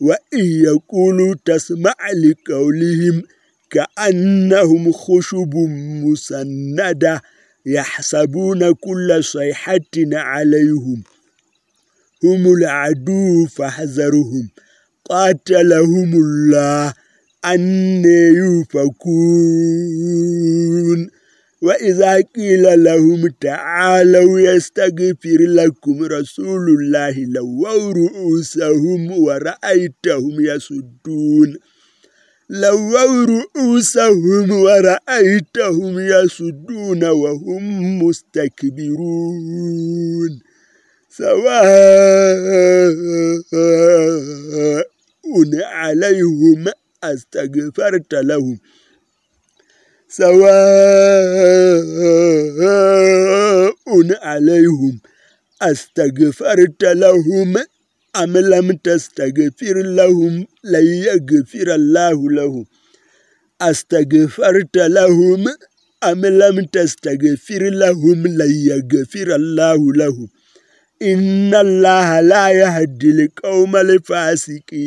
وإن يقولوا تسمع لقولهم كأنهم خشب مسندة يحسبون كل صيحة عليهم. هم العدو فاحذرهم. قاتلهم الله. أن يفكون وإذا قيل لهم تعالوا يستغفر لكم رسول الله لووا رؤوسهم ورأيتهم يسدون لووا رؤوسهم ورأيتهم يسدون وهم مستكبرون سواء عليهم استغفرت لهم سواء عليهم أستغفرت لهم أم لم تستغفر لهم؟ لن يغفر الله لهم. أستغفرت لهم أم لم تستغفر لهم؟ لن يغفر الله لهم. إن الله لا يهدي القوم الفاسقين.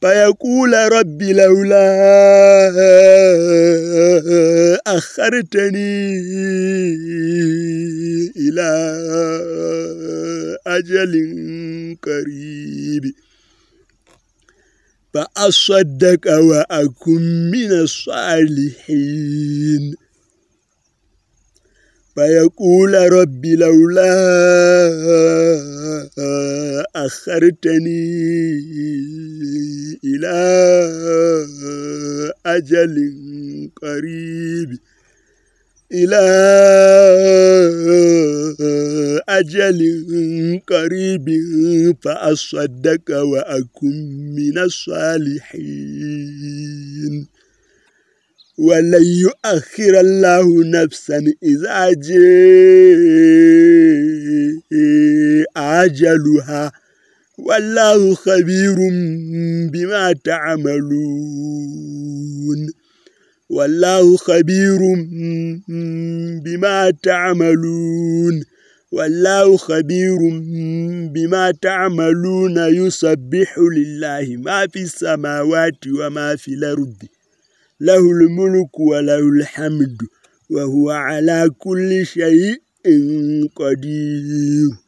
فيقول رب لولا أخرتني إلى أجل قريب. فأصدق وأكن من الصالحين. فيقول رب لولا أخرتني إلى أجل قريب إلى أجل قريب فأصدق وأكن من الصالحين. ولن يؤخر الله نفسا إذا جاء أجلها. والله خبير بما تعملون. والله خبير بما تعملون. والله خبير بما تعملون. يسبح لله ما في السماوات وما في الأرض. له الملك وله الحمد وهو على كل شيء قدير.